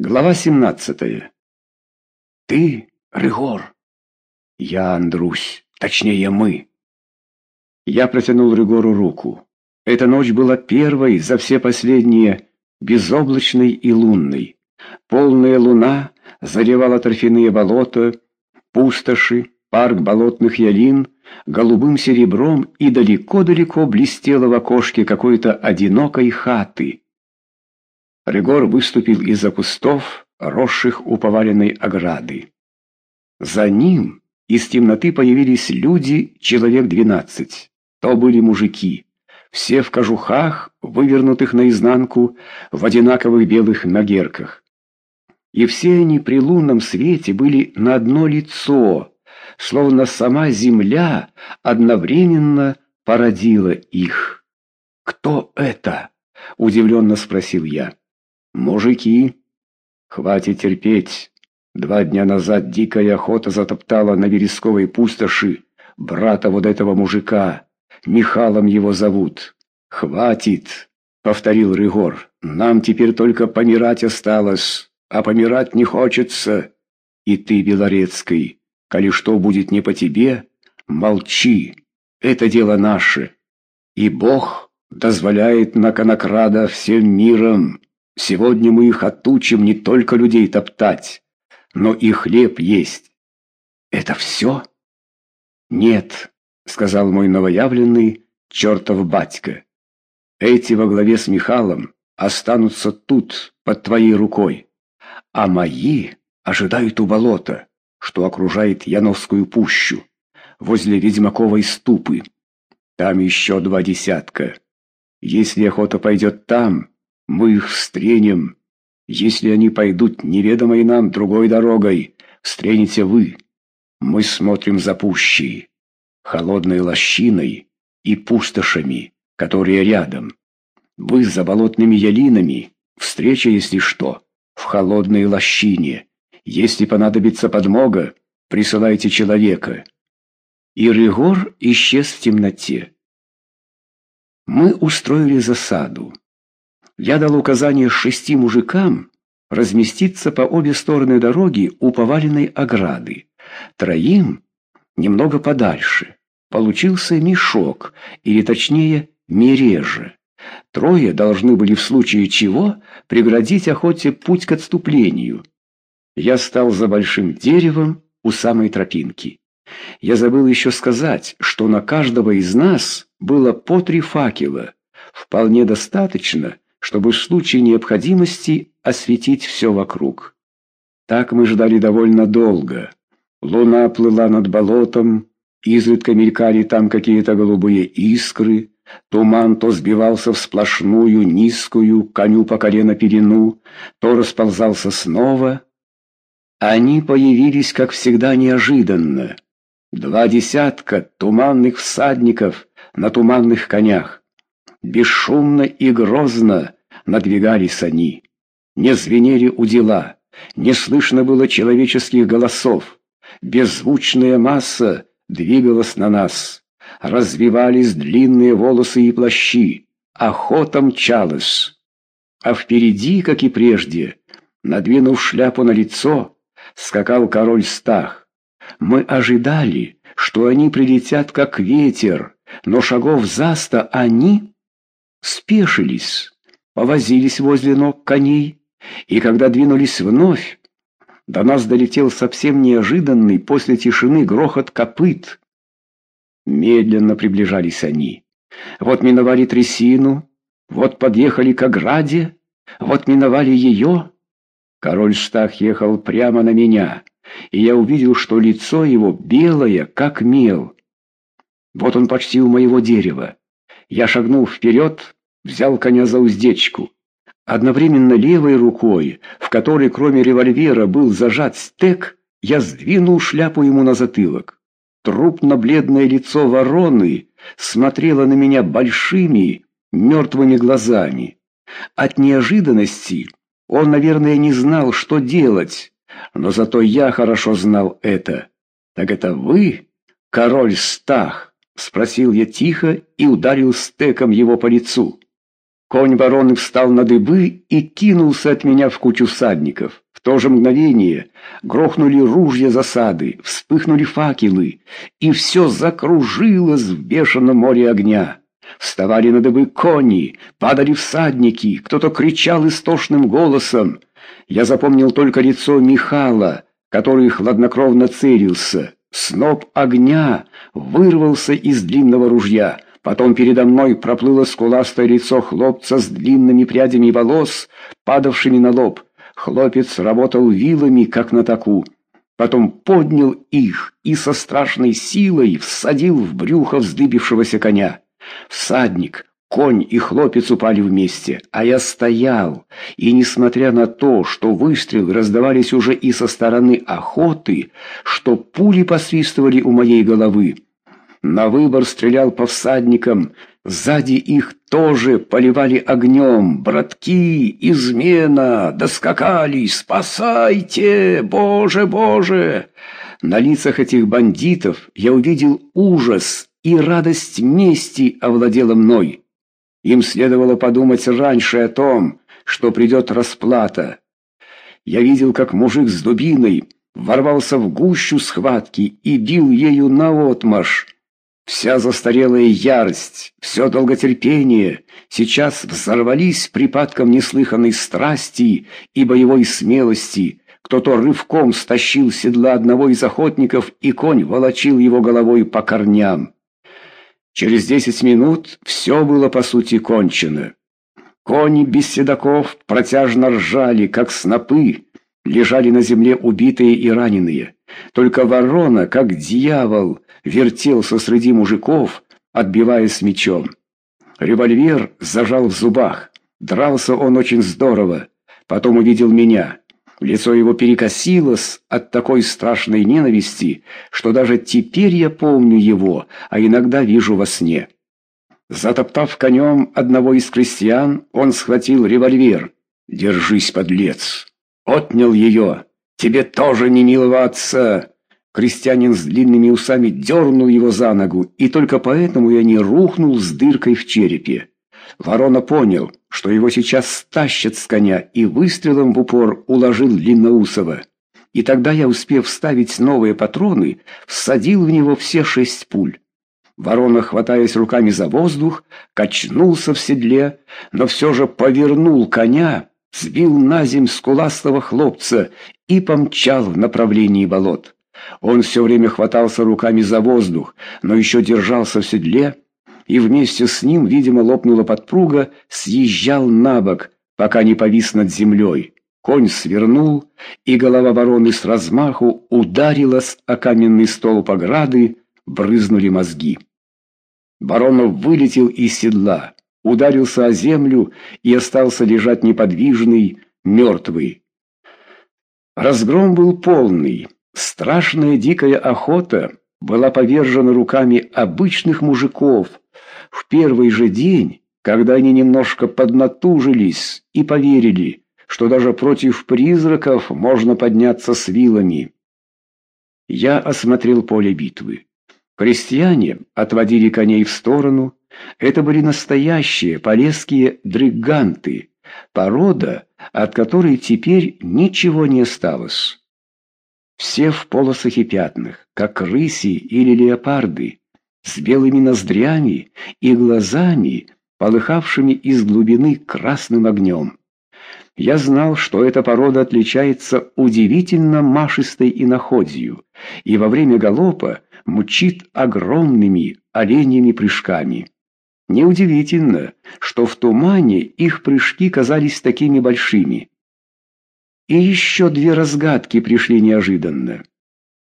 Глава 17. Ты, Рыгор. Я, Андрусь. Точнее, мы. Я протянул Рыгору руку. Эта ночь была первой за все последние, безоблачной и лунной. Полная луна заливала торфяные болота, пустоши, парк болотных ялин голубым серебром и далеко-далеко блестела в окошке какой-то одинокой хаты. Ригор выступил из-за кустов, росших у поваленной ограды. За ним из темноты появились люди, человек двенадцать. То были мужики, все в кожухах, вывернутых наизнанку, в одинаковых белых нагерках. И все они при лунном свете были на одно лицо, словно сама земля одновременно породила их. «Кто это?» — удивленно спросил я. «Мужики, хватит терпеть. Два дня назад дикая охота затоптала на вересковой пустоши брата вот этого мужика. Михалом его зовут. Хватит!» — повторил Рыгор. «Нам теперь только помирать осталось, а помирать не хочется. И ты, Белорецкий, коли что будет не по тебе, молчи, это дело наше. И Бог дозволяет на конокрада всем миром». Сегодня мы их отучим не только людей топтать, но и хлеб есть. Это все? Нет, сказал мой новоявленный чертов батька. Эти во главе с Михалом останутся тут, под твоей рукой, а мои ожидают у болота, что окружает Яновскую пущу, возле Ведьмаковой ступы. Там еще два десятка. Если охота пойдет там, мы их встренем. Если они пойдут неведомой нам другой дорогой, встренете вы. Мы смотрим за пущей, холодной лощиной и пустошами, которые рядом. Вы за болотными ялинами, встреча, если что, в холодной лощине. Если понадобится подмога, присылайте человека. И Ригор исчез в темноте. Мы устроили засаду. Я дал указание шести мужикам разместиться по обе стороны дороги у поваленной ограды. Троим немного подальше. Получился мешок, или точнее мережа. Трое должны были в случае чего преградить охоте путь к отступлению. Я стал за большим деревом у самой тропинки. Я забыл еще сказать, что на каждого из нас было по три факела. Вполне достаточно, чтобы в случае необходимости осветить все вокруг. Так мы ждали довольно долго. Луна плыла над болотом, изредка мелькали там какие-то голубые искры, туман то сбивался в сплошную, низкую, коню по колено перину, то расползался снова. Они появились, как всегда, неожиданно. Два десятка туманных всадников на туманных конях. Бесшумно и грозно надвигались они. Не звенели удила, не слышно было человеческих голосов. Беззвучная масса двигалась на нас. Развивались длинные волосы и плащи. Охота мчалась. А впереди, как и прежде, надвинув шляпу на лицо, скакал король Стах. Мы ожидали, что они прилетят как ветер, но шагов заста они спешились, повозились возле ног коней, и когда двинулись вновь, до нас долетел совсем неожиданный после тишины грохот копыт. Медленно приближались они. Вот миновали трясину, вот подъехали к ограде, вот миновали ее. Король Штах ехал прямо на меня, и я увидел, что лицо его белое, как мел. Вот он почти у моего дерева. Я шагнул вперед, взял коня за уздечку. Одновременно левой рукой, в которой кроме револьвера был зажат стек, я сдвинул шляпу ему на затылок. Трупно-бледное лицо вороны смотрело на меня большими, мертвыми глазами. От неожиданности он, наверное, не знал, что делать, но зато я хорошо знал это. «Так это вы, король Стах?» — спросил я тихо и ударил стеком его по лицу. Конь вороны встал на дыбы и кинулся от меня в кучу всадников. В то же мгновение грохнули ружья засады, вспыхнули факелы, и все закружилось в бешеном море огня. Вставали на дыбы кони, падали всадники, кто-то кричал истошным голосом. Я запомнил только лицо Михала, который хладнокровно целился. Сноп огня вырвался из длинного ружья. Потом передо мной проплыло скуластое лицо хлопца с длинными прядями волос, падавшими на лоб. Хлопец работал вилами, как на таку. Потом поднял их и со страшной силой всадил в брюхо вздыбившегося коня. Всадник, конь и хлопец упали вместе, а я стоял, и, несмотря на то, что выстрелы раздавались уже и со стороны охоты, что пули посвистывали у моей головы, на выбор стрелял по всадникам, сзади их тоже поливали огнем. Братки, измена, доскакались, спасайте, боже, боже! На лицах этих бандитов я увидел ужас, и радость мести овладела мной. Им следовало подумать раньше о том, что придет расплата. Я видел, как мужик с дубиной ворвался в гущу схватки и бил ею наотмашь. Вся застарелая ярость, все долготерпение сейчас взорвались припадком неслыханной страсти и боевой смелости. Кто-то рывком стащил седла одного из охотников, и конь волочил его головой по корням. Через десять минут все было по сути кончено. Кони без седаков протяжно ржали, как снопы, лежали на земле убитые и раненые. Только ворона, как дьявол, вертелся среди мужиков, отбиваясь мечом. Револьвер зажал в зубах. Дрался он очень здорово. Потом увидел меня. Лицо его перекосилось от такой страшной ненависти, что даже теперь я помню его, а иногда вижу во сне. Затоптав конем одного из крестьян, он схватил револьвер. «Держись, подлец!» Отнял ее. «Тебе тоже не миловаться!» Крестьянин с длинными усами дернул его за ногу, и только поэтому я не рухнул с дыркой в черепе. Ворона понял, что его сейчас стащат с коня, и выстрелом в упор уложил Длинноусова. И тогда я, успев вставить новые патроны, всадил в него все шесть пуль. Ворона, хватаясь руками за воздух, качнулся в седле, но все же повернул коня, сбил на земь скуластого хлопца и помчал в направлении болот. Он все время хватался руками за воздух, но еще держался в седле, и вместе с ним, видимо, лопнула подпруга, съезжал на бок, пока не повис над землей. Конь свернул, и голова вороны с размаху ударилась о каменный столб ограды, брызнули мозги. Воронов вылетел из седла, ударился о землю и остался лежать неподвижный, мертвый. Разгром был полный. Страшная дикая охота была повержена руками обычных мужиков в первый же день, когда они немножко поднатужились и поверили, что даже против призраков можно подняться с вилами. Я осмотрел поле битвы. Крестьяне отводили коней в сторону. Это были настоящие полесские дрыганты, порода, от которой теперь ничего не осталось. Все в полосах и пятнах, как рыси или леопарды, с белыми ноздрями и глазами, полыхавшими из глубины красным огнем. Я знал, что эта порода отличается удивительно машистой иноходью, и во время галопа мучит огромными оленями прыжками. Неудивительно, что в тумане их прыжки казались такими большими. И еще две разгадки пришли неожиданно.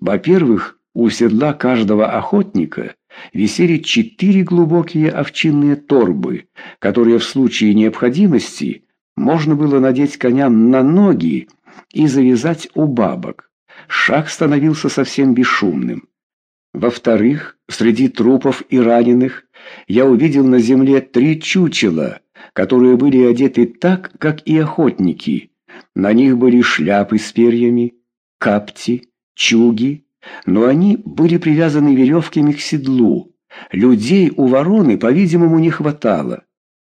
Во-первых, у седла каждого охотника висели четыре глубокие овчинные торбы, которые в случае необходимости можно было надеть коням на ноги и завязать у бабок. Шаг становился совсем бесшумным. Во-вторых, среди трупов и раненых я увидел на земле три чучела, которые были одеты так, как и охотники, на них были шляпы с перьями, капти, чуги, но они были привязаны веревками к седлу. Людей у вороны, по-видимому, не хватало.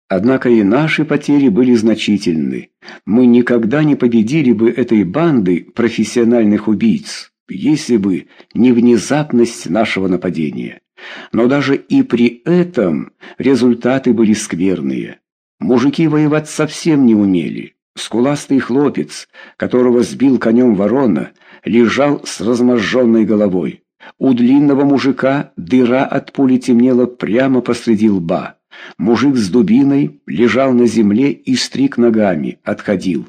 Однако и наши потери были значительны. Мы никогда не победили бы этой банды профессиональных убийц, если бы не внезапность нашего нападения. Но даже и при этом результаты были скверные. Мужики воевать совсем не умели. Скуластый хлопец, которого сбил конем ворона, лежал с разможженной головой. У длинного мужика дыра от пули темнела прямо посреди лба. Мужик с дубиной лежал на земле и стриг ногами, отходил.